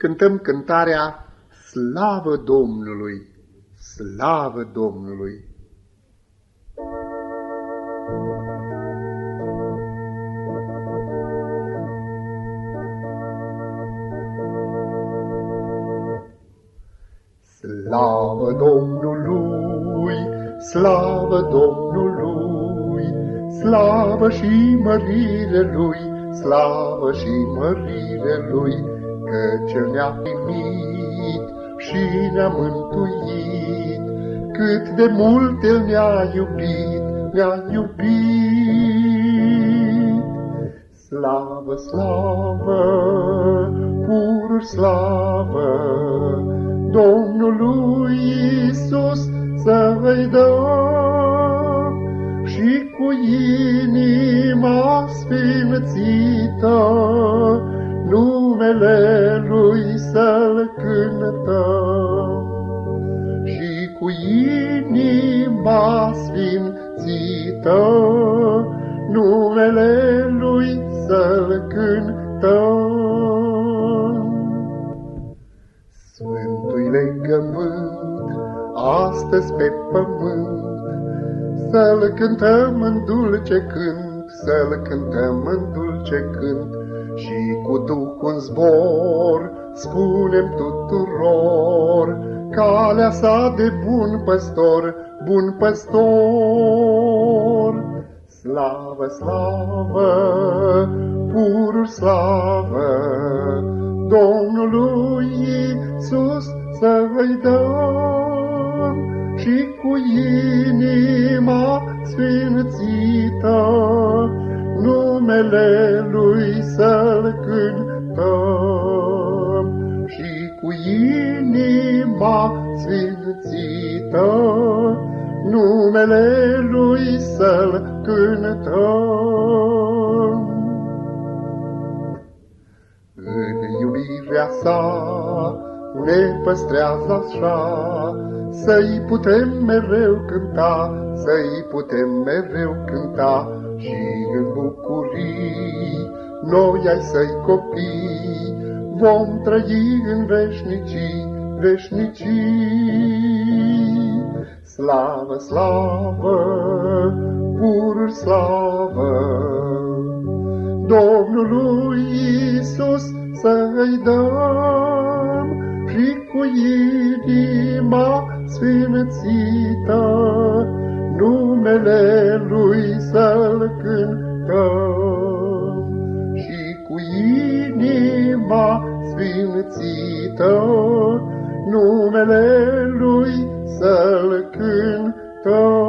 cântăm cântarea Slavă Domnului, slavă Domnului. Slavă Domnului, slavă Domnului, slavă și mărire Lui, slavă și mărire Lui, Căci ne-a primit și ne-a mântuit, Cât de mult El ne-a iubit, ne-a iubit. Slavă, slavă, pur slavă, Domnului Iisus să-i dăm și cu inima sfințită, numele Lui să-L cântăm. Și cu inima sfințită, numele Lui să-L cântăm. Sfântul legământ, astăzi pe pământ, să-L cântăm în dulce cânt, să-L cântăm în dulce cânt, și cu Duhul zbor spunem tuturor calea sa de bun păstor, bun păstor. Slavă, slavă, pur slavă, Domnului Iisus să-i dăm și cu inima sfințită numele Lui să-L cântăm și cu inima sfințită numele Lui să-L cântăm. În iubirea sa ne păstrează așa, să-i putem mereu cânta, să-i putem mereu cânta, și în bucurii, noi ai săi copii, vom trăi în veșnicii, veșnicii. Slavă, slavă, pur slavă, Domnului Iisus să-i dăm și cu inima sfințită, numele Lui să-L cântăm și cu inima sfințită numele Lui să-L cântăm.